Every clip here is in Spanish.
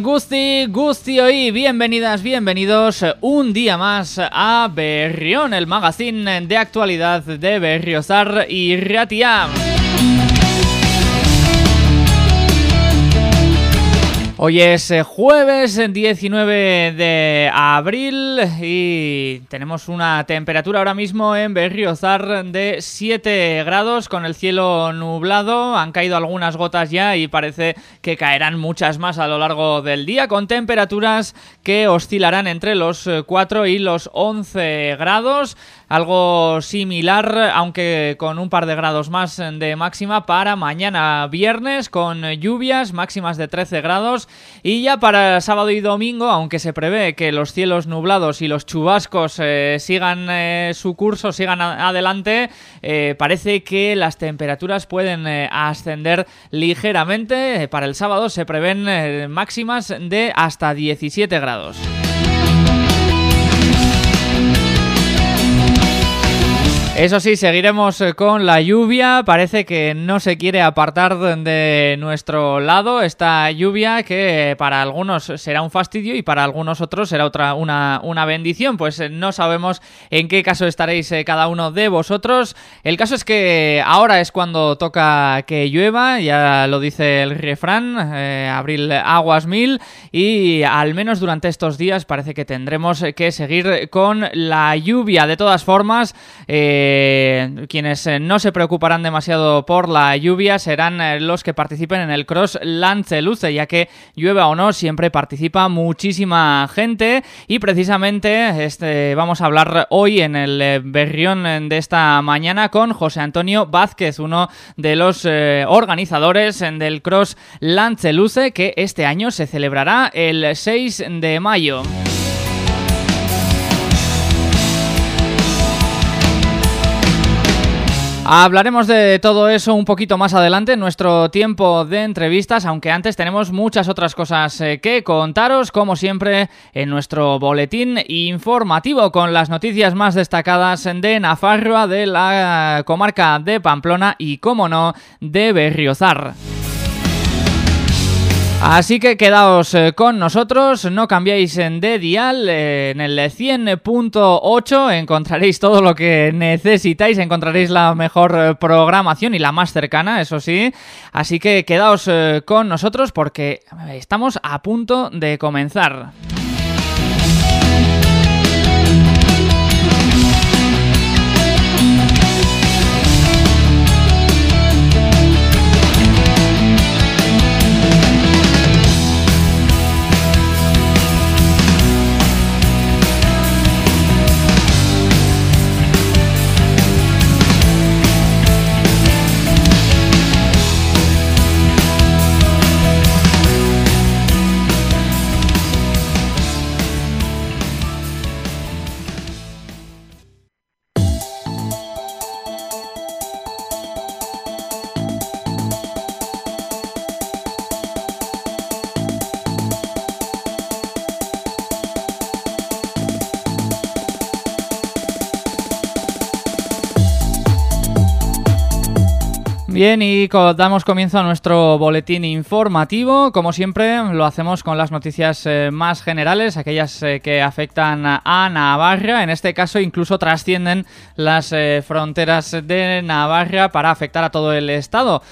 Gusti, Gusti hoy, bienvenidas, bienvenidos un día más a Berrión, el magazine de actualidad de Berriozar y Ratia. Hoy es eh, jueves 19 de abril y tenemos una temperatura ahora mismo en Berriozar de 7 grados con el cielo nublado. Han caído algunas gotas ya y parece que caerán muchas más a lo largo del día con temperaturas que oscilarán entre los 4 y los 11 grados algo similar, aunque con un par de grados más de máxima para mañana viernes con lluvias máximas de 13 grados y ya para sábado y domingo, aunque se prevé que los cielos nublados y los chubascos eh, sigan eh, su curso, sigan adelante, eh, parece que las temperaturas pueden ascender ligeramente. Para el sábado se prevén máximas de hasta 17 grados. Eso sí, seguiremos eh, con la lluvia. Parece que no se quiere apartar de nuestro lado esta lluvia que para algunos será un fastidio y para algunos otros será otra una, una bendición. Pues eh, no sabemos en qué caso estaréis eh, cada uno de vosotros. El caso es que ahora es cuando toca que llueva, ya lo dice el refrán, abril aguas mil y al menos durante estos días parece que tendremos que seguir con la lluvia. De todas formas, quienes eh, no se preocuparán demasiado por la lluvia serán eh, los que participen en el Cross Lanceluce, ya que llueva o no, siempre participa muchísima gente y precisamente este, vamos a hablar hoy en el eh, Berrión de esta mañana con José Antonio Vázquez, uno de los organizadores del Cross Lanceluce que este año se celebrará el 6 de mayo. Hablaremos de todo eso un poquito más adelante en nuestro tiempo de entrevistas, aunque antes tenemos muchas otras cosas eh, que contaros, como siempre, en nuestro boletín informativo con las noticias más destacadas de Nafarroa, de la comarca de Pamplona y, como no, de Berriozar. Así que quedaos eh, con nosotros, no cambiéis de dial, eh, en el 100.8 encontraréis todo lo que necesitáis, encontraréis la mejor eh, programación y la más cercana, eso sí. Así que quedaos con nosotros porque estamos a punto de comenzar. Bien, y damos comienzo a nuestro boletín informativo. Como siempre, lo hacemos con las noticias eh, más generales, aquellas eh, que afectan a Navarra. En este caso, incluso trascienden las eh, fronteras de Navarra para afectar a todo el Estado.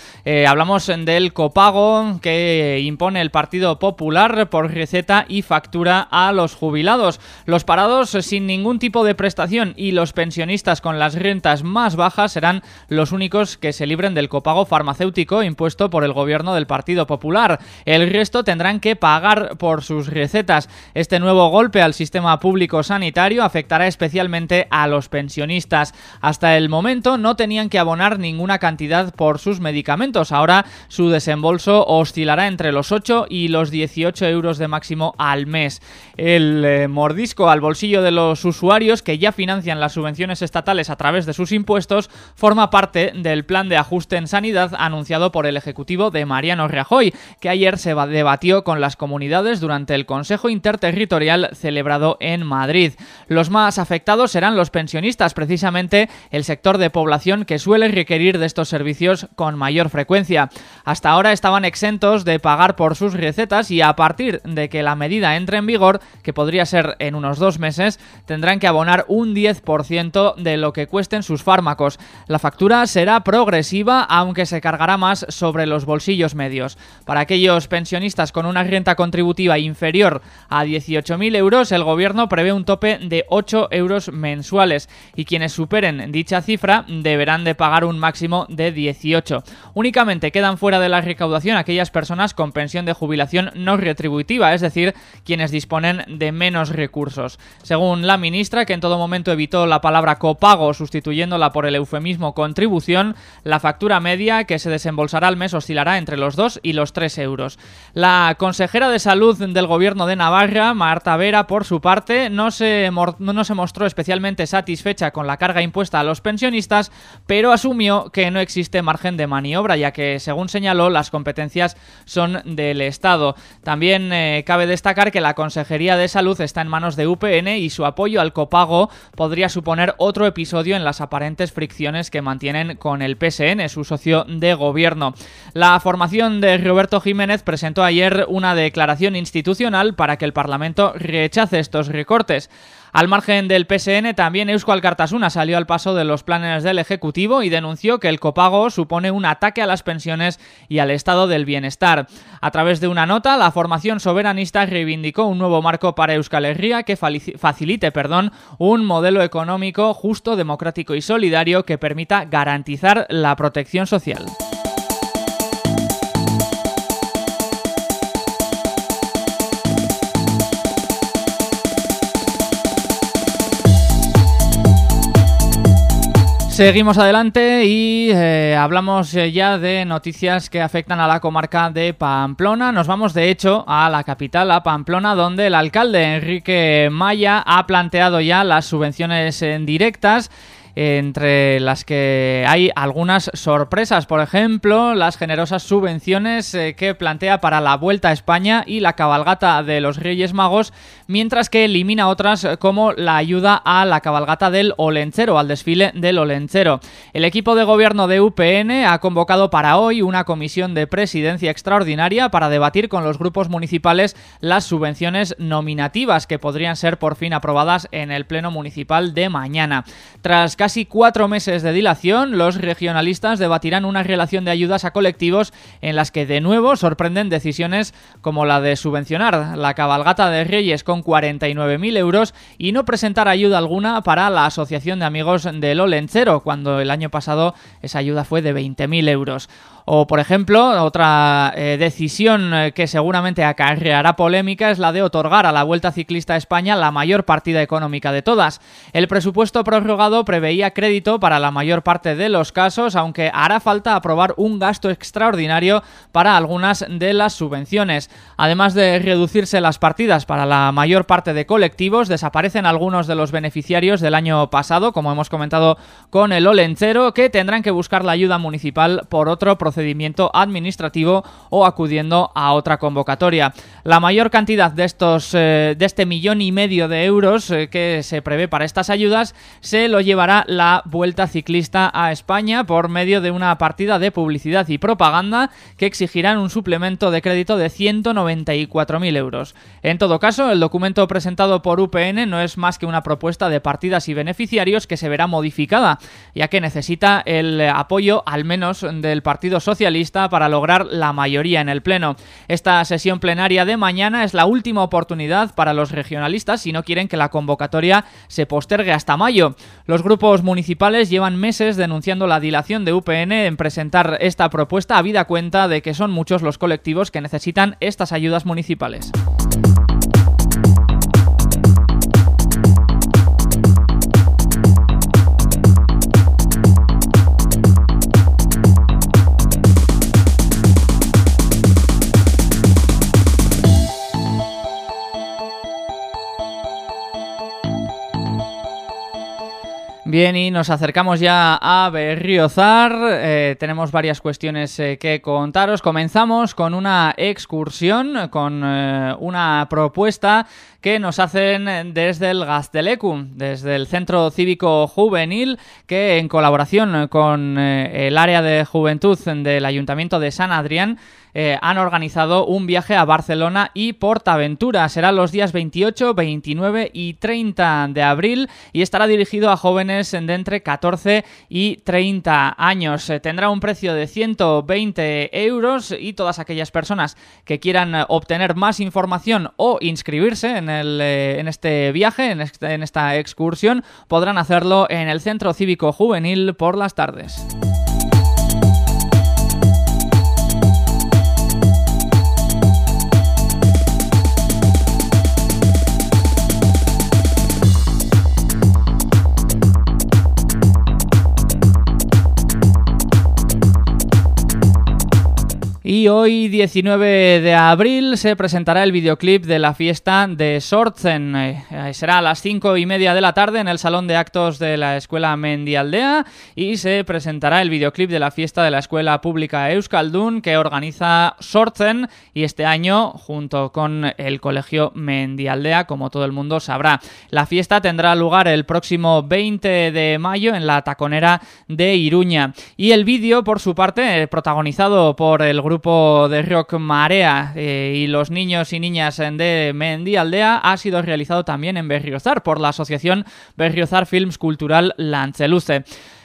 hablamos del copago que impone el Partido Popular por receta y factura a los jubilados. Los parados sin ningún tipo de prestación y los pensionistas con las rentas más bajas serán los únicos que se libren del copago farmacéutico impuesto por el gobierno del Partido Popular. El resto tendrán que pagar por sus recetas. Este nuevo golpe al sistema público sanitario afectará especialmente a los pensionistas. Hasta el momento no tenían que abonar ninguna cantidad por sus medicamentos. Ahora su desembolso oscilará entre los 8 y los 18 euros de máximo al mes. El eh, mordisco al bolsillo de los usuarios que ya financian las subvenciones estatales a través de sus impuestos forma parte del plan de ajuste en sanidad anunciado por el Ejecutivo de Mariano Rajoy, que ayer se debatió con las comunidades durante el Consejo Interterritorial celebrado en Madrid. Los más afectados serán los pensionistas, precisamente el sector de población que suele requerir de estos servicios con mayor frecuencia. Hasta ahora estaban exentos de pagar por sus recetas y a partir de que la medida entre en vigor, que podría ser en unos dos meses, tendrán que abonar un 10% de lo que cuesten sus fármacos. La factura será progresiva, aunque se cargará más sobre los bolsillos medios. Para aquellos pensionistas con una renta contributiva inferior a 18.000 euros, el gobierno prevé un tope de 8 euros mensuales y quienes superen dicha cifra deberán de pagar un máximo de 18. Únicamente quedan fuera de la recaudación aquellas personas con pensión de jubilación no retributiva, es decir, quienes disponen de menos recursos. Según la ministra, que en todo momento evitó la palabra copago sustituyéndola por el eufemismo contribución, la factura media que se desembolsará al mes oscilará entre los 2 y los 3 euros. La consejera de salud del gobierno de Navarra, Marta Vera, por su parte, no se, no se mostró especialmente satisfecha con la carga impuesta a los pensionistas, pero asumió que no existe margen de maniobra, ya que, según señaló, las competencias son del Estado. También eh, cabe destacar que la Consejería de Salud está en manos de UPN y su apoyo al copago podría suponer otro episodio en las aparentes fricciones que mantienen con el PSN, su de gobierno. La formación de Roberto Jiménez presentó ayer una declaración institucional para que el Parlamento rechace estos recortes. Al margen del PSN, también Euskal Cartasuna salió al paso de los planes del Ejecutivo y denunció que el copago supone un ataque a las pensiones y al estado del bienestar. A través de una nota, la formación soberanista reivindicó un nuevo marco para Euskal Herria que facilite perdón, un modelo económico justo, democrático y solidario que permita garantizar la protección social. Seguimos adelante y eh, hablamos eh, ya de noticias que afectan a la comarca de Pamplona. Nos vamos de hecho a la capital, a Pamplona, donde el alcalde Enrique Maya ha planteado ya las subvenciones en directas entre las que hay algunas sorpresas, por ejemplo, las generosas subvenciones eh, que plantea para la Vuelta a España y la cabalgata de los Reyes Magos, mientras que elimina otras como la ayuda a la cabalgata del Olencero, al desfile del Olencero. El equipo de gobierno de UPN ha convocado para hoy una comisión de presidencia extraordinaria para debatir con los grupos municipales las subvenciones nominativas que podrían ser por fin aprobadas en el Pleno Municipal de mañana. Tras casi cuatro meses de dilación, los regionalistas debatirán una relación de ayudas a colectivos en las que de nuevo sorprenden decisiones como la de subvencionar la cabalgata de Reyes con 49.000 euros y no presentar ayuda alguna para la Asociación de Amigos del Olencero, cuando el año pasado esa ayuda fue de 20.000 euros. O, por ejemplo, otra eh, decisión eh, que seguramente acarreará polémica es la de otorgar a la Vuelta Ciclista a España la mayor partida económica de todas. El presupuesto prorrogado preveía crédito para la mayor parte de los casos, aunque hará falta aprobar un gasto extraordinario para algunas de las subvenciones. Además de reducirse las partidas para la mayor parte de colectivos, desaparecen algunos de los beneficiarios del año pasado, como hemos comentado con el Olencero, que tendrán que buscar la ayuda municipal por otro procedimiento administrativo o acudiendo a otra convocatoria. La mayor cantidad de estos eh, de este millón y medio de euros eh, que se prevé para estas ayudas se lo llevará la Vuelta Ciclista a España por medio de una partida de publicidad y propaganda que exigirán un suplemento de crédito de 194.000 euros. En todo caso, el documento presentado por UPN no es más que una propuesta de partidas y beneficiarios que se verá modificada, ya que necesita el apoyo al menos del Partido Socialista para lograr la mayoría en el Pleno. Esta sesión plenaria de mañana es la última oportunidad para los regionalistas si no quieren que la convocatoria se postergue hasta mayo. Los grupos municipales llevan meses denunciando la dilación de UPN en presentar esta propuesta a vida cuenta de que son muchos los colectivos que necesitan estas ayudas municipales. Bien, y nos acercamos ya a Berriozar. Eh, tenemos varias cuestiones eh, que contaros. Comenzamos con una excursión, con eh, una propuesta que nos hacen desde el Gastelecu, desde el Centro Cívico Juvenil, que en colaboración con el área de juventud del Ayuntamiento de San Adrián eh, han organizado un viaje a Barcelona y Portaventura. Será los días 28, 29 y 30 de abril y estará dirigido a jóvenes de entre 14 y 30 años. Eh, tendrá un precio de 120 euros y todas aquellas personas que quieran obtener más información o inscribirse en, el, eh, en este viaje, este, en esta excursión, podrán hacerlo en el Centro Cívico Juvenil por las tardes. Y hoy, 19 de abril, se presentará el videoclip de la fiesta de Sortzen. Eh, será a las 5 y media de la tarde en el Salón de Actos de la Escuela Mendialdea y se presentará el videoclip de la fiesta de la Escuela Pública Euskaldun que organiza Sortzen y este año junto con el Colegio Mendialdea, como todo el mundo sabrá. La fiesta tendrá lugar el próximo 20 de mayo en la taconera de Iruña. Y el vídeo, por su parte, protagonizado por el grupo de rock Marea eh, y los niños y niñas de Mendy Aldea ha sido realizado también en Berriozar por la asociación Berriozar Films Cultural Lanceluce.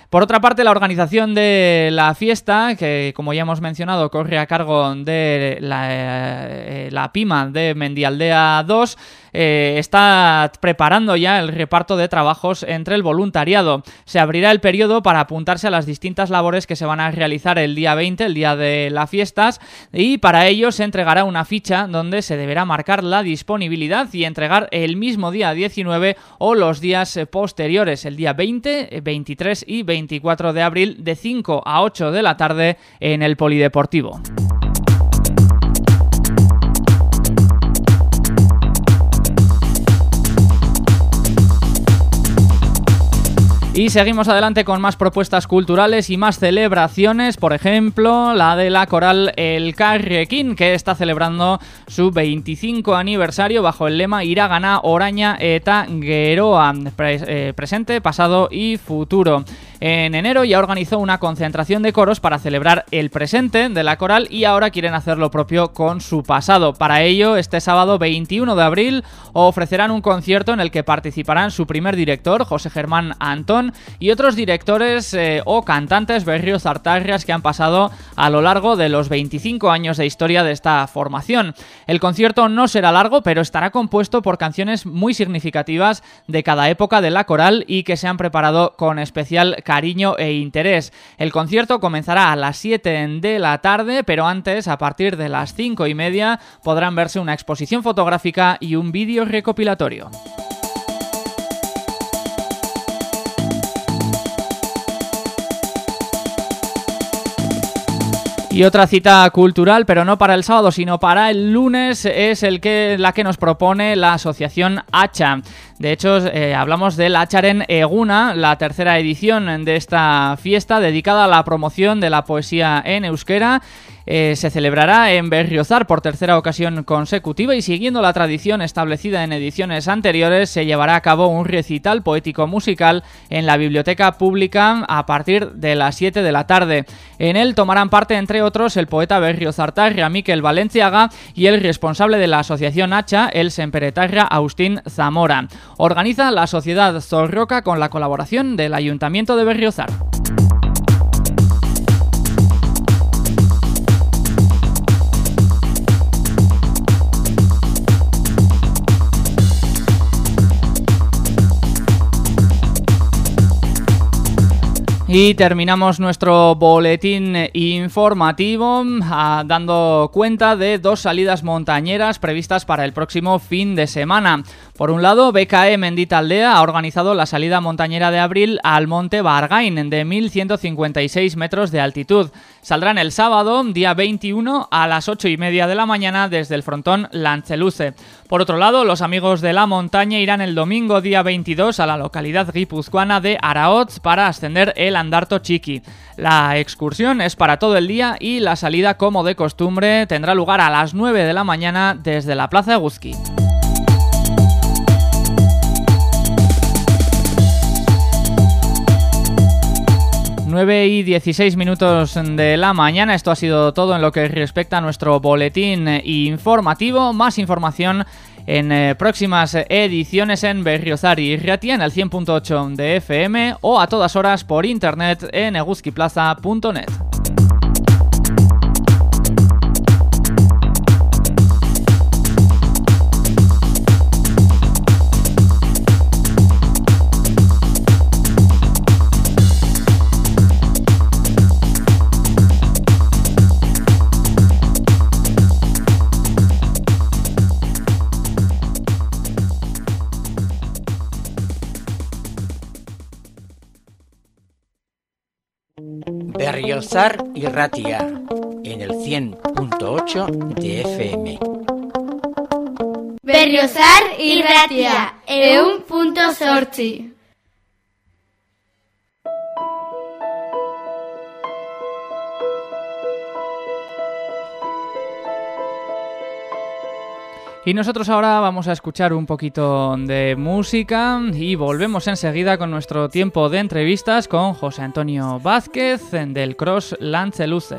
Por otra parte, la organización de la fiesta, que como ya hemos mencionado, corre a cargo de la, eh, la PIMA de Mendialdea 2, eh, está preparando ya el reparto de trabajos entre el voluntariado. Se abrirá el periodo para apuntarse a las distintas labores que se van a realizar el día 20, el día de las fiestas, y para ello se entregará una ficha donde se deberá marcar la disponibilidad y entregar el mismo día 19 o los días eh, posteriores, el día 20, 23 y 24 de abril de 5 a 8 de la tarde en el Polideportivo. Y seguimos adelante con más propuestas culturales y más celebraciones, por ejemplo, la de la coral El Carrequín, que está celebrando su 25 aniversario bajo el lema Iragana, Oraña eta Geroa, eh, presente, pasado y futuro. En enero ya organizó una concentración de coros para celebrar el presente de la coral y ahora quieren hacer lo propio con su pasado. Para ello, este sábado 21 de abril ofrecerán un concierto en el que participarán su primer director, José Germán Antón, y otros directores eh, o cantantes berrios artarrias que han pasado a lo largo de los 25 años de historia de esta formación. El concierto no será largo, pero estará compuesto por canciones muy significativas de cada época de la coral y que se han preparado con especial cariño e interés. El concierto comenzará a las 7 de la tarde, pero antes, a partir de las 5 y media, podrán verse una exposición fotográfica y un vídeo recopilatorio. Y otra cita cultural, pero no para el sábado, sino para el lunes, es el que, la que nos propone la asociación Hacha. De hecho, eh, hablamos del Hacharen Eguna, la tercera edición de esta fiesta dedicada a la promoción de la poesía en euskera eh, se celebrará en Berriozar por tercera ocasión consecutiva y siguiendo la tradición establecida en ediciones anteriores se llevará a cabo un recital poético musical en la biblioteca pública a partir de las 7 de la tarde. En él tomarán parte entre otros el poeta berriozartarra Miquel Valenciaga y el responsable de la asociación Hacha, el semperetarra Agustín Zamora. Organiza la sociedad Zorroca con la colaboración del Ayuntamiento de Berriozar. Y terminamos nuestro boletín informativo ah, dando cuenta de dos salidas montañeras previstas para el próximo fin de semana. Por un lado, BKE Mendita Aldea ha organizado la salida montañera de abril al monte Bargain de 1156 metros de altitud. Saldrán el sábado, día 21, a las 8 y media de la mañana desde el frontón Lanceluce. Por otro lado, los amigos de la montaña irán el domingo, día 22, a la localidad guipuzcoana de Araoz para ascender el Andarto Chiqui. La excursión es para todo el día y la salida, como de costumbre, tendrá lugar a las 9 de la mañana desde la Plaza de Guzki. 9 y 16 minutos de la mañana. Esto ha sido todo en lo que respecta a nuestro boletín informativo. Más información en eh, próximas ediciones en Berriozar y Riatia en el 100.8 de FM o a todas horas por internet en eguzquiplaza.net. y Ratia en el 100.8 de FM. Berriozar Ratia en un punto. Y nosotros ahora vamos a escuchar un poquito de música y volvemos enseguida con nuestro tiempo de entrevistas con José Antonio Vázquez del Cross Lanceluce.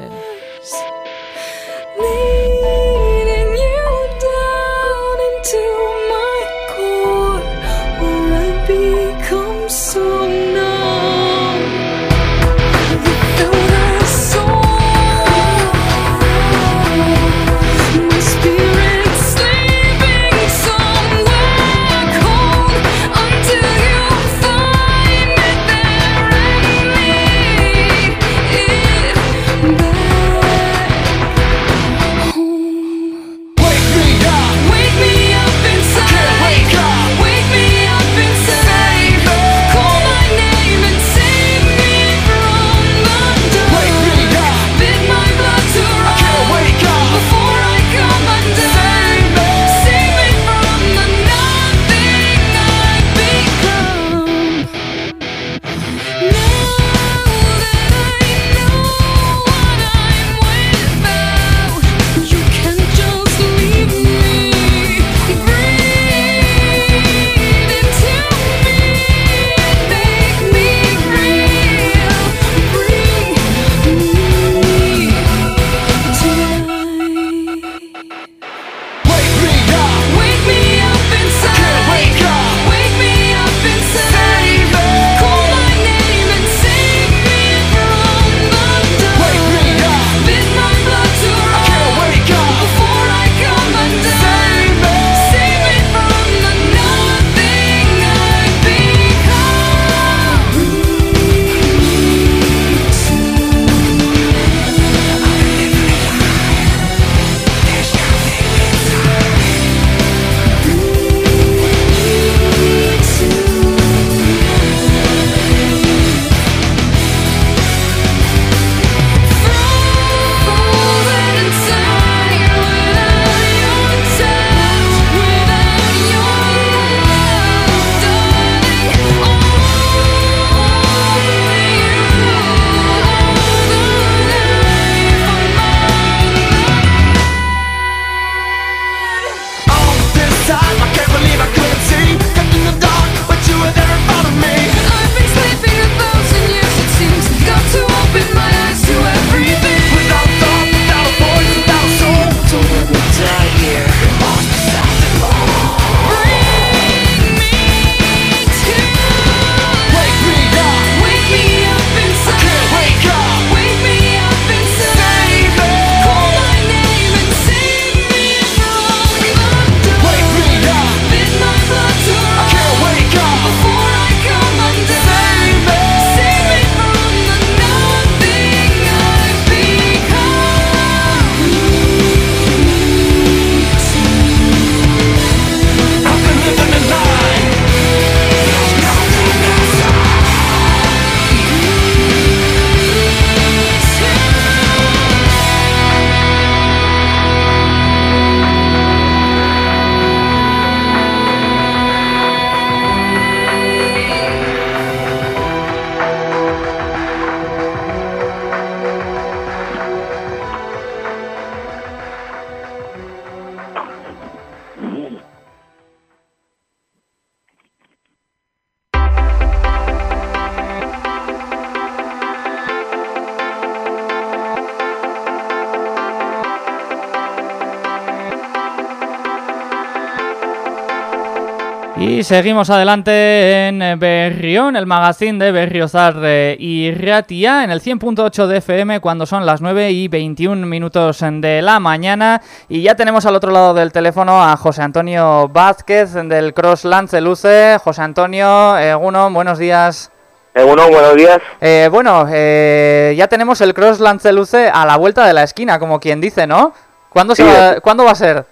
Seguimos adelante en Berrión, el magazine de Berriozar y Ratia, en el 100.8 de FM, cuando son las 9 y 21 minutos de la mañana. Y ya tenemos al otro lado del teléfono a José Antonio Vázquez del Cross Luce. José Antonio, eh, uno, buenos días. Eh, uno, buenos días. Eh, bueno, eh, ya tenemos el Cross Luce a la vuelta de la esquina, como quien dice, ¿no? ¿Cuándo, se Sí, va, es- ¿cuándo va a ser?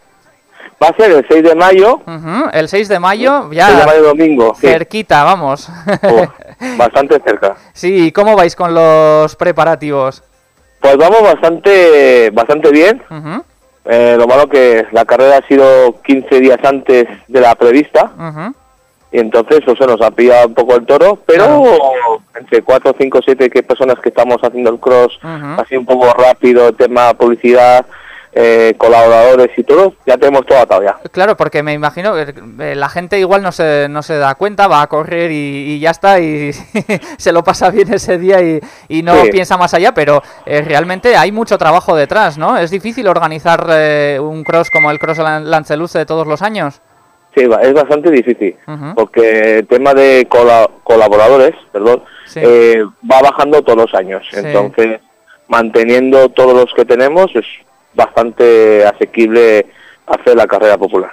Va a ser el 6 de mayo, Ujú, el 6 de mayo, 6 de ya mayo domingo. Sí. cerquita, vamos. Oh, bastante cerca. Sí, ¿cómo vais con los preparativos? Pues vamos bastante, bastante bien. Eh, lo malo que la carrera ha sido 15 días antes de la prevista ujú. y entonces eso nos ha pillado un poco el toro, pero entre 4, 5, 7 que personas que estamos haciendo el cross, así un poco rápido, tema publicidad, eh, colaboradores y todo, ya tenemos todo atado ya. Claro, porque me imagino que eh, la gente igual no se, no se da cuenta, va a correr y, y ya está, y se lo pasa bien ese día y, y no Sí. piensa más allá, pero eh, realmente hay mucho trabajo detrás, ¿no? Es difícil organizar eh, un cross como el Cross Lan- Lanceluce de todos los años. Sí, es bastante difícil, porque el tema de cola- colaboradores, perdón, Sí. eh, va bajando todos los años. Sí. Entonces, manteniendo todos los que tenemos, es bastante asequible hacer la carrera popular.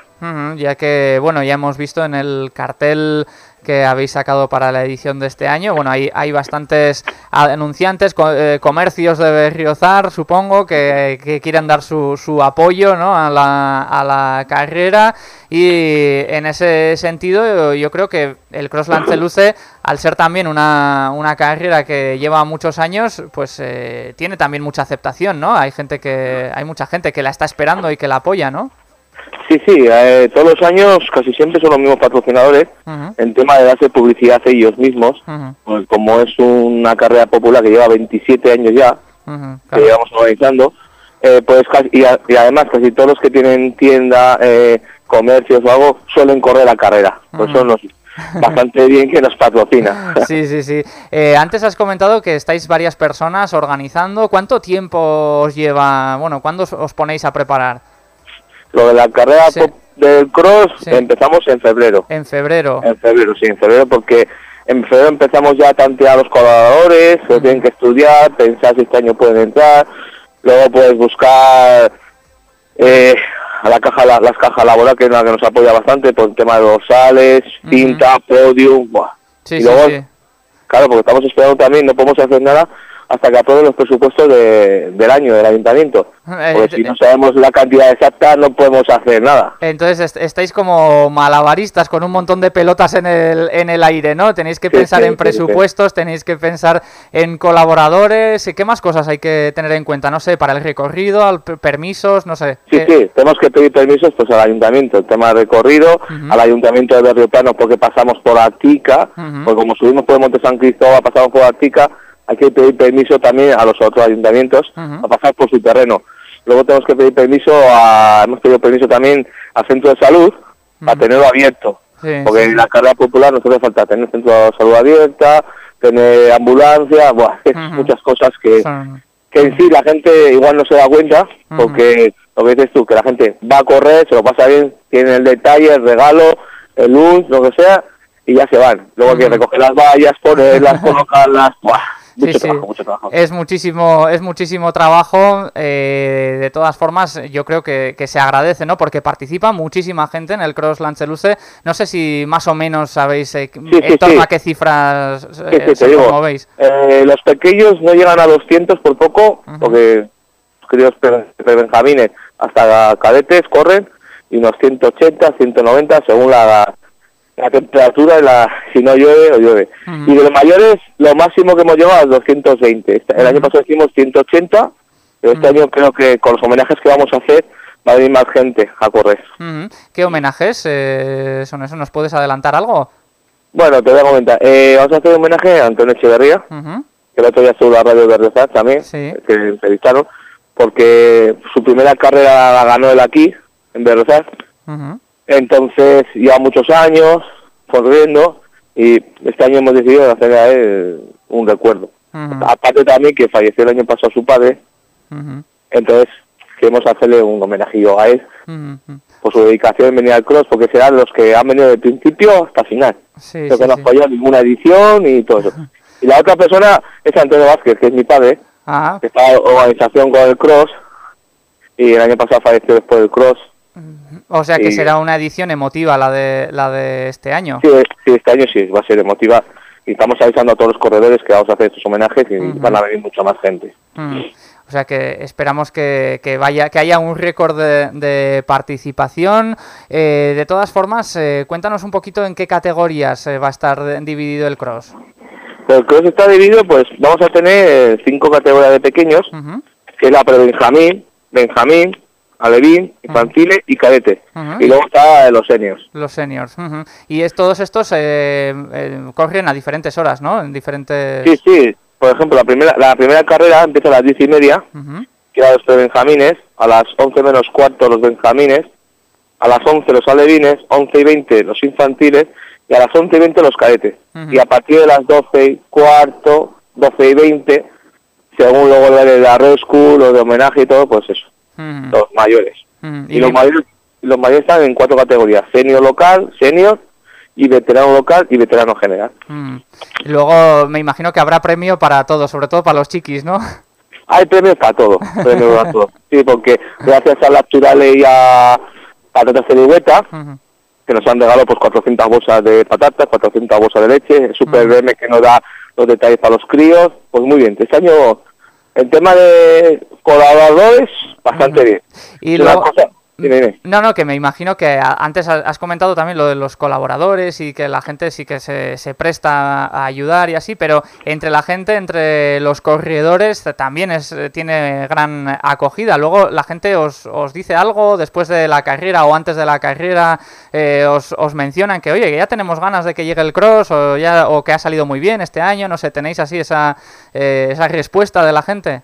Ya que, bueno, ya hemos visto en el cartel que habéis sacado para la edición de este año, bueno, hay, hay bastantes anunciantes, eh, comercios de Berriozar, supongo, que, que quieren dar su, su apoyo ¿no? a, la, a la carrera y en ese sentido yo creo que el Cross Lanceluce, al ser también una, una carrera que lleva muchos años, pues eh, tiene también mucha aceptación, ¿no? Hay gente que, hay mucha gente que la está esperando y que la apoya, ¿no? Sí, sí, eh, todos los años casi siempre son los mismos patrocinadores Ujú, en tema de darse publicidad ellos mismos, pues como es una carrera popular que lleva 27 años ya, que claro. llevamos organizando, eh, pues casi- y, a- y además casi todos los que tienen tienda, eh, comercios o algo, suelen correr la carrera. Por eso Ujú. Bastante bien que nos patrocina. Sí, sí, sí. Eh, antes has comentado que estáis varias personas organizando. ¿Cuánto tiempo os lleva? Bueno, ¿cuándo os, os ponéis a preparar? Lo de la carrera Sí. del cross Sí. empezamos en febrero. En febrero. En febrero, sí, en febrero, porque en febrero empezamos ya a tantear a los colaboradores, que tienen que estudiar, pensar si este año pueden entrar, luego puedes buscar eh, a la caja la- las cajas laborales, que es la que nos apoya bastante, por el tema de dorsales, cinta, podium, buah. Sí, y sí, luego, sí. claro, porque estamos esperando también, no podemos hacer nada hasta que aprueben los presupuestos de- del año, del ayuntamiento. Eh, Porque si no sabemos la cantidad exacta, no podemos hacer nada. Entonces est- estáis como malabaristas con un montón de pelotas en el, en el aire, ¿no? Tenéis que Sí, pensar sí, en sí, presupuestos, tenéis que pensar en colaboradores. ¿Qué más cosas hay que tener en cuenta? No sé, para el recorrido, al- permisos, no sé. Sí, ¿Qué- sí, tenemos que pedir permisos pues al ayuntamiento, el tema de recorrido, al ayuntamiento de Berrio Plano porque pasamos por Artica, Ujú. porque como subimos por el Monte San Cristóbal, pasamos por Artica, hay que pedir permiso también a los otros ayuntamientos a pasar por su terreno. Luego tenemos que pedir permiso a, hemos pedido permiso también al centro de salud para tenerlo abierto, Sí, porque sí. en la carrera popular nos hace falta tener centro de salud abierta, tener ambulancia, buah, es muchas cosas que que en sí la gente igual no se da cuenta, porque lo que dices tú, que la gente va a correr, se lo pasa bien, tiene el detalle, el regalo, el lunch, lo que sea, y ya se van. Luego hay que recoger las vallas, ponerlas, colocarlas, ¡buah! Sí, mucho sí. trabajo, mucho trabajo. Es muchísimo, es muchísimo trabajo. eh, de todas formas, yo creo que, que se agradece, ¿no? Porque participa muchísima gente en el Cross Lanceluce. No sé si más o menos sabéis eh, sí, en torno sí. a qué cifras eh, se digo, movéis. eh, los pequeños no llegan a 200 por poco, porque los críos pre- prebenjamines hasta cadetes corren, y unos 180, 190 según la, la temperatura y la, si no llueve o llueve. Y de los mayores, lo máximo que hemos llevado es 220. Este- El año pasado hicimos 180, pero este año creo que con los homenajes que vamos a hacer va a venir más gente a correr. ¿Qué homenajes eh, son eso? ¿Nos puedes adelantar algo? Bueno, te voy a comentar. Eh, vamos a hacer un homenaje a Antonio Echeverría, que el otro día estuvo la radio de Berriozar también, Sí. que entrevistaron, porque su primera carrera la ganó él aquí, en Berriozar. Entonces, lleva muchos años corriendo y este año hemos decidido hacer a él un recuerdo. Aparte también que falleció el año pasado su padre, entonces queremos hacerle un homenajillo a él. Por su dedicación en venir al cross, porque serán los que han venido del principio hasta final. Sí, Creo sí, que no sí. ninguna edición y todo eso. Y la otra persona es Antonio Vázquez, que es mi padre, Ah, que está en organización con el cross, y el año pasado falleció después del cross. O sea que y- será una edición emotiva la de la de este año. Sí, sí, este año sí, va a ser emotiva. Y estamos avisando a todos los corredores que vamos a hacer estos homenajes y van a venir mucha más gente. Mm. O sea que esperamos que, que vaya que haya un récord de, de participación. Eh, de todas formas, eh, cuéntanos un poquito en qué categorías eh, va a estar dividido el cross. El cross está dividido, pues vamos a tener cinco categorías de pequeños, Ujú, que es la pre-Benjamín, Benjamín, Alevín, infantiles y cadete. Y luego está los seniors. Los seniors. ujú. Y es, todos estos eh, eh, corren a diferentes horas, ¿no? En diferentes. Sí, sí. Por ejemplo, la primera, la primera carrera empieza a las diez y media, que era los pre-Benjamines, a las once menos cuarto los Benjamines, a las once los Alevines, once y veinte los infantiles y a las once y veinte los cadetes. Y a partir de las doce y cuarto, doce y veinte, según luego de la Red School o de homenaje y todo, pues eso, los mayores. Y los mayores, los mayores están en cuatro categorías, senior local, senior y veterano local y veterano general. Mm. Luego me imagino que habrá premio para todos, sobre todo para los chiquis, ¿no? Hay premios para todo, premios para todo. Sí, porque gracias a la Turale y a Patatas Cerigüeta, Ujú. que nos han regalado pues 400 bolsas de patatas, 400 bolsas de leche, el Super BM que nos da los detalles para los críos, pues muy bien. Este año, en tema de colaboradores, bastante bien. Y Es una luego- cosa- No, no, que me imagino que antes ha- has comentado también lo de los colaboradores y que la gente sí que se, presta a ayudar y así, pero entre la gente, entre los corredores, también es, tiene gran acogida. Luego la gente os, os dice algo después de la carrera o antes de la carrera, eh, os, os mencionan que, oye, que ya tenemos ganas de que llegue el cross o, ya, o que ha salido muy bien este año, no sé, ¿tenéis así esa, eh, esa respuesta de la gente?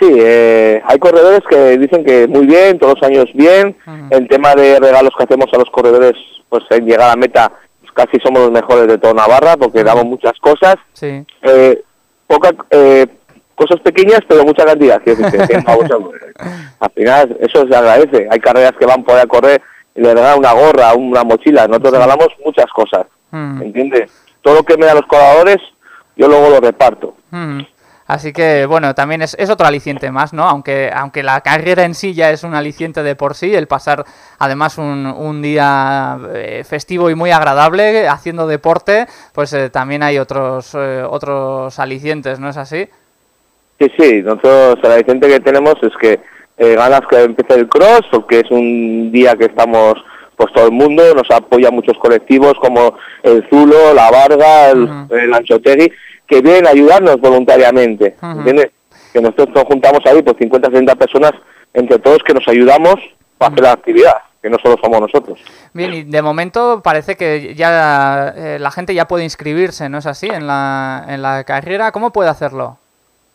Sí, eh, hay corredores que dicen que muy bien, todos los años bien. El tema de regalos que hacemos a los corredores, pues en llegar a meta, pues, casi somos los mejores de toda Navarra porque damos muchas cosas. Sí. Eh, poca, eh, cosas pequeñas, pero mucha cantidad. que al final, eso se agradece. Hay carreras que van por a correr y le regalan una gorra, una mochila. Nosotros regalamos muchas cosas. ¿entiendes? Todo lo que me dan los colaboradores, yo luego lo reparto. Así que, bueno, también es, es otro aliciente más, ¿no? Aunque, aunque la carrera en sí ya es un aliciente de por sí, el pasar además un, un día eh, festivo y muy agradable haciendo deporte, pues eh, también hay otros, eh, otros alicientes, ¿no es así? Sí, sí, nosotros el aliciente que tenemos es que eh, ganas que empiece el cross, porque es un día que estamos pues todo el mundo, nos apoya muchos colectivos como el Zulo, la Varga, el, Ujú. el Anchotegui, que vienen a ayudarnos voluntariamente. ¿entiendes? Que nosotros nos juntamos ahí, pues 50, 60 personas, entre todos que nos ayudamos para hacer la actividad, que no solo somos nosotros. Bien, y de momento parece que ya eh, la gente ya puede inscribirse, ¿no es así? En la, en la carrera, ¿cómo puede hacerlo?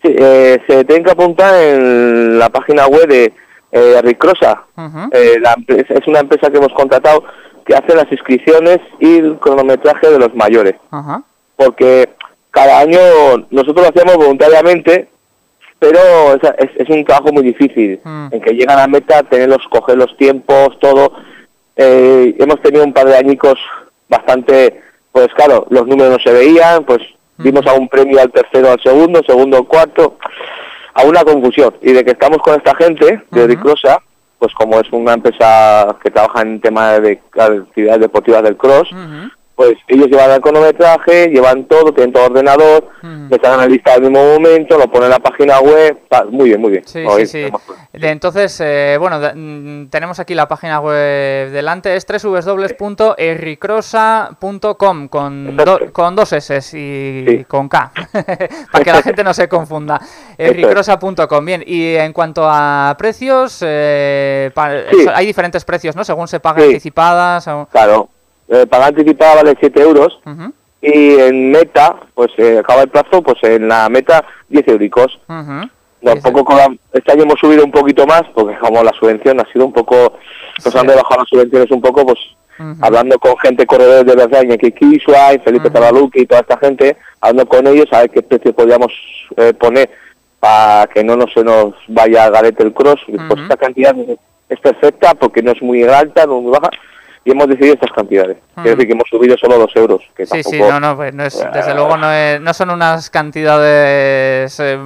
Sí, eh, se tienen que apuntar en la página web de eh, Ricrosa. Eh, la es una empresa que hemos contratado que hace las inscripciones y el cronometraje de los mayores. Porque cada año nosotros lo hacemos voluntariamente, pero es, es- es un trabajo muy difícil. Mm. En que llegan a meta, tenerlos, coger los tiempos, todo. Eh, hemos tenido un par de añicos bastante, pues claro, los números no se veían, pues dimos a un premio al tercero, al segundo, segundo, cuarto, a una confusión. Y de que estamos con esta gente de Ujú. Ricrosa, pues como es una empresa que trabaja en tema de actividades deportivas del cross. Pues ellos llevan el cronometraje, llevan todo, tienen todo ordenador, Mm. les hagan la lista al mismo momento, lo ponen en la página web, muy bien, muy bien. Sí, Hoy sí, sí. entonces, eh, bueno, mm, tenemos aquí la página web delante, es www.erricrosa.com con, do- con dos S y Sí. con K, para que la gente no se confunda. erricrosa.com, bien, y en cuanto a precios, eh, Sí. hay diferentes precios, ¿no? Según se paga Sí. anticipadas. o- Claro, eh, pagar anticipada vale 7 euros y en meta, pues eh, acaba el plazo, pues en la meta 10 euricos. ujú. Tampoco cobran- este año hemos subido un poquito más, porque como la subvención ha sido un poco, nos Sí. han rebajado las subvenciones un poco, pues hablando con gente corredores de verdad, Iñaki Kisway, Felipe Ujú. Talaluki y toda esta gente, hablando con ellos a ver qué precio podríamos eh, poner para que no nos, se nos vaya a garete el cross. Pues esta cantidad es perfecta porque no es muy alta, no es muy baja, y hemos decidido estas cantidades. Quiere decir que hemos subido solo dos euros. Que Sí, sí, tampoco- no, no, pues no es- desde luego no, es- no son unas cantidades... eh,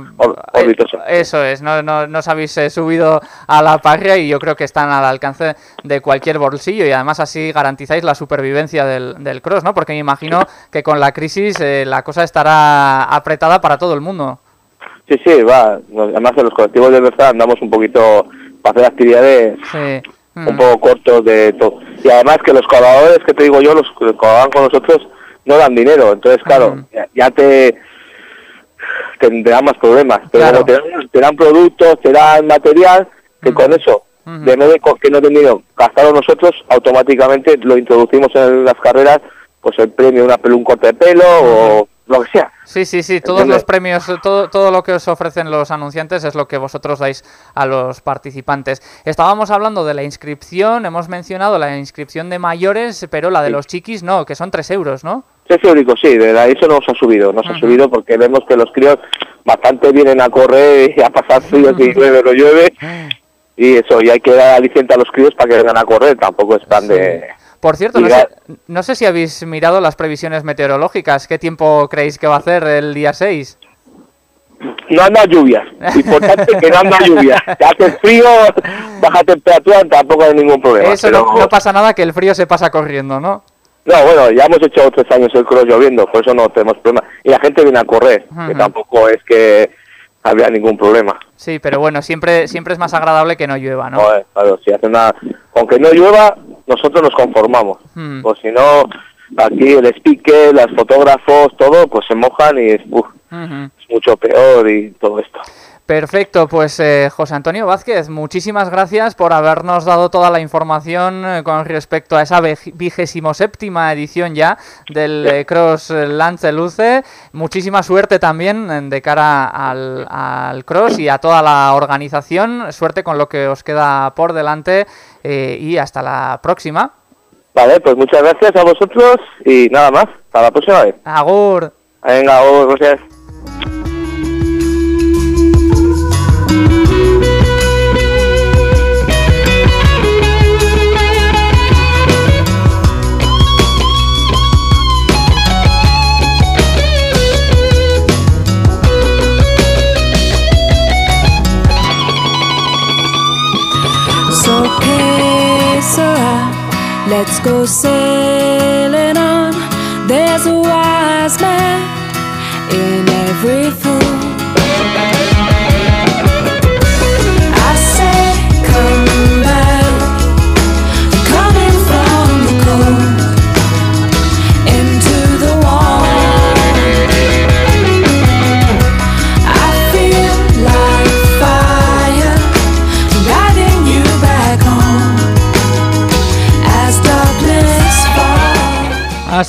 eh, eso es, no, no, no os habéis eh, subido a la parrilla y yo creo que están al alcance de cualquier bolsillo y además así garantizáis la supervivencia del, del cross, ¿no? Porque me imagino que con la crisis eh, la cosa estará apretada para todo el mundo. Sí, sí, va. Además, en los colectivos de verdad andamos un poquito para hacer actividades Sí. Mm. un poco cortos de todo. Y además que los colaboradores que te digo yo, los que colaboran con nosotros, no dan dinero. Entonces, claro, ya, ya te tendrán más problemas. Pero Claro. te, dan, te dan productos, te dan material, que con eso, Ujú. de no de co- que no dinero gastado nosotros, automáticamente lo introducimos en las carreras, pues el premio, una pelu, un corte de pelo o lo que sea. Sí, sí, sí, todos ¿Entiendes? los premios, todo, todo lo que os ofrecen los anunciantes es lo que vosotros dais a los participantes. Estábamos hablando de la inscripción, hemos mencionado la inscripción de mayores, pero la de Sí. los chiquis no, que son 3 euros, ¿no? Sí, Eurico, sí, de la eso nos ha subido, nos Ujú. ha subido porque vemos que los críos bastante vienen a correr y a pasar frío si llueve o no llueve y eso, y hay que dar aliciente a los críos para que vengan a correr, tampoco es plan de... Por cierto, no sé, no sé si habéis mirado las previsiones meteorológicas. ¿Qué tiempo creéis que va a hacer el día 6? No anda lluvias, importante que no anda lluvias, que hace frío, baja temperatura, tampoco hay ningún problema. Eso pero- no, no pasa nada, que el frío se pasa corriendo, ¿no? No, bueno, ya hemos hecho tres años el cross lloviendo, por eso no tenemos problema. Y la gente viene a correr, que tampoco es que había ningún problema. Sí, pero bueno, siempre, siempre es más agradable que no llueva, ¿no? Joder, claro, si hace una... Aunque no llueva, nosotros nos conformamos. Hmm. Pues si no, aquí el speaker, los fotógrafos, todo, pues se mojan y es, uf, Ujú. es mucho peor y todo esto. Perfecto, pues eh, José Antonio Vázquez, muchísimas gracias por habernos dado toda la información eh, con respecto a esa vigésimo séptima edición ya del eh, Cross Lance Luce. Muchísima suerte también eh, de cara al, al Cross y a toda la organización. Suerte con lo que os queda por delante eh, y hasta la próxima. Vale, pues muchas gracias a vosotros y nada más. Hasta la próxima vez. Agur. Venga, oh, gracias. Let's go sailing on. There's a wise man in every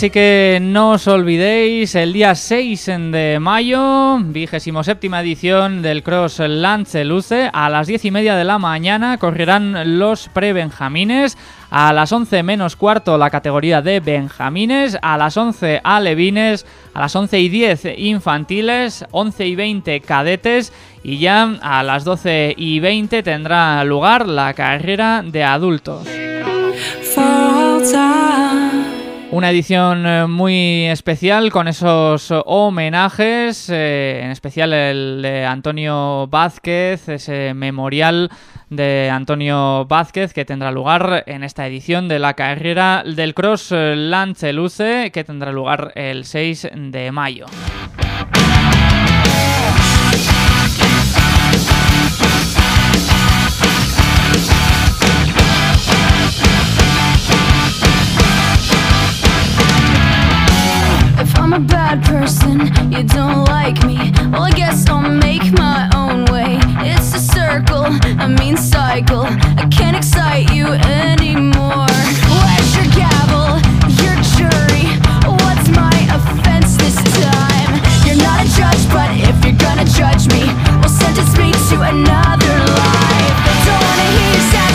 Así que no os olvidéis, el día 6 de mayo, vigésimo séptima edición del Cross Lance Luce, a las 10 y media de la mañana correrán los pre-benjamines, a las 11 menos cuarto la categoría de benjamines, a las 11 alevines, a las 11 y 10 infantiles, 11 y 20 cadetes y ya a las 12 y 20 tendrá lugar la carrera de adultos. Una edición eh, muy especial con esos homenajes, eh, en especial el de Antonio Vázquez, ese memorial de Antonio Vázquez que tendrá lugar en esta edición de la carrera del Cross eh, Lance Luce que tendrá lugar el 6 de mayo. I'm a bad person, you don't like me. Well, I guess I'll make my own way. It's a circle, a mean cycle. I can't excite you anymore. Where's your gavel, your jury? What's my offense this time? You're not a judge, but if you're gonna judge me, well, sentence me to another life. Don't wanna hear your sad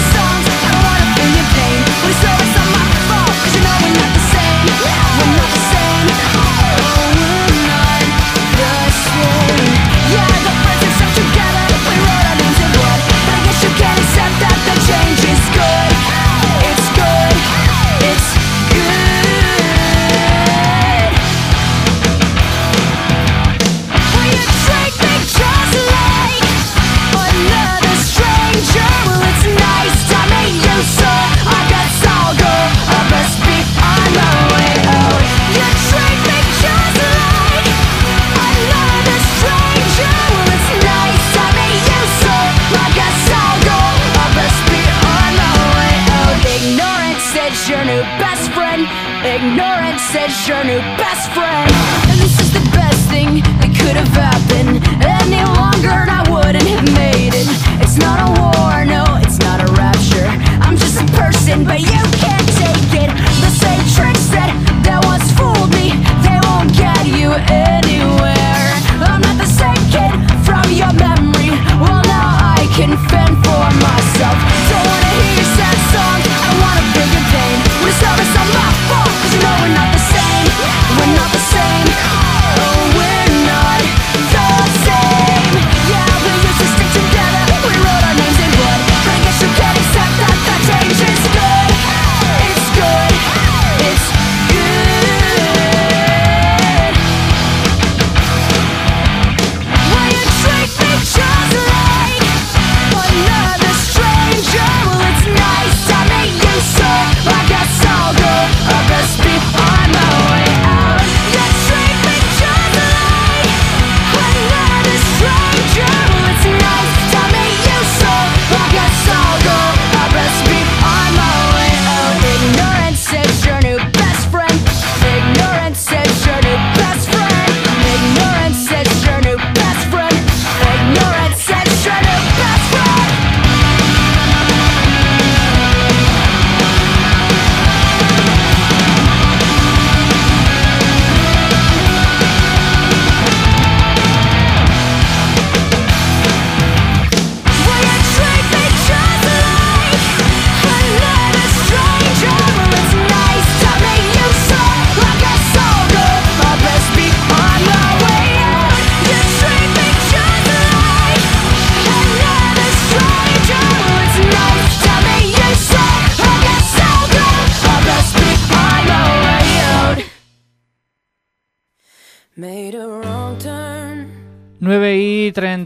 your new best friend.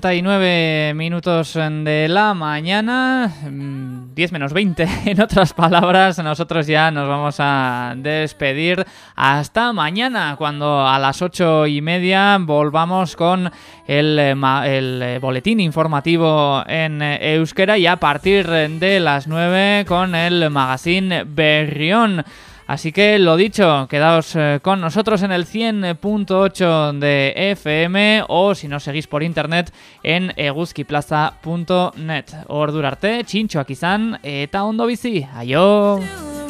39 minutos de la mañana, mm, 10 menos 20 en otras palabras, nosotros ya nos vamos a despedir hasta mañana cuando a las 8 y media volvamos con el, eh, el eh, boletín informativo en eh, euskera y a partir de las 9 con el magazine Berrión. Así que lo dicho, quedaos eh, con nosotros en el 100.8 de FM o si nos seguís por internet en eguzkiplaza.net. Ordurarte, txintxoak izan eta ondo bizi. Aio!